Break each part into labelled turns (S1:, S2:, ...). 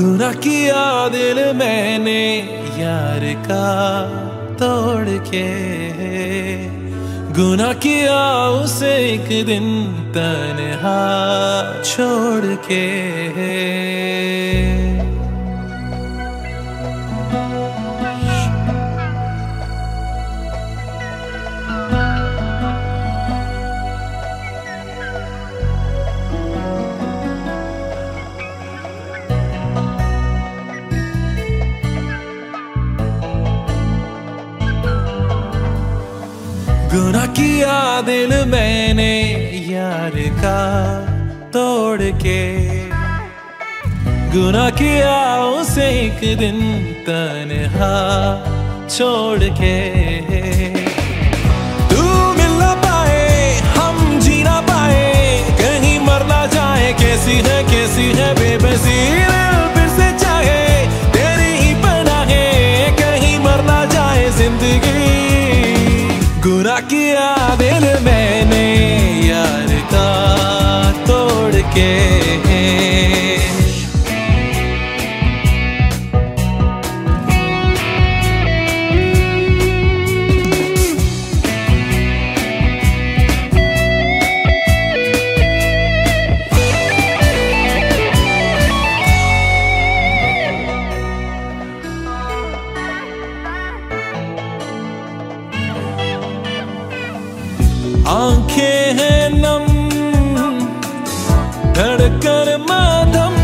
S1: गुना किया दिल मैंने यार का तोड़ के गुना किया उसे एक दिन तन छोड़ के किया दिल मैंने यार का तोड़ के। गुना किया उसे एक दिन तन छोड़ के। like it up. आँखें हैं नम कर माधम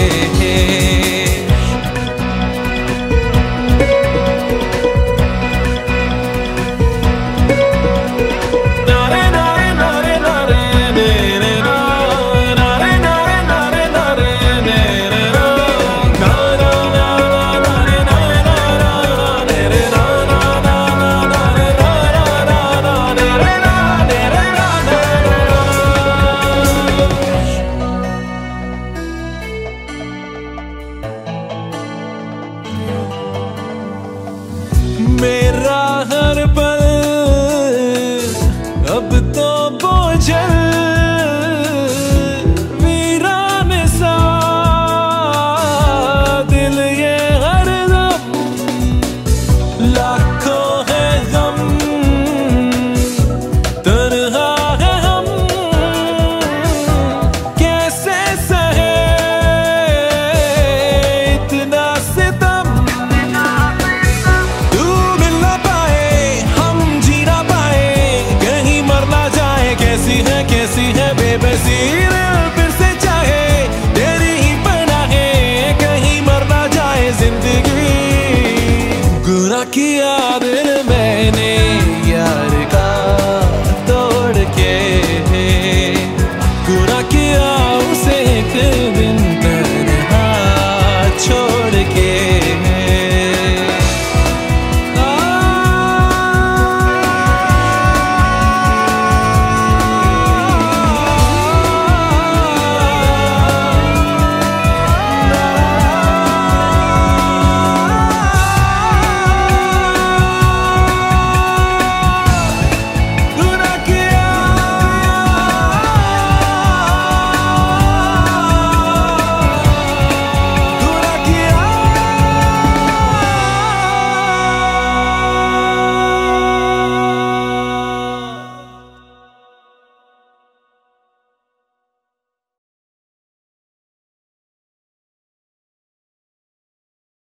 S1: Yeah.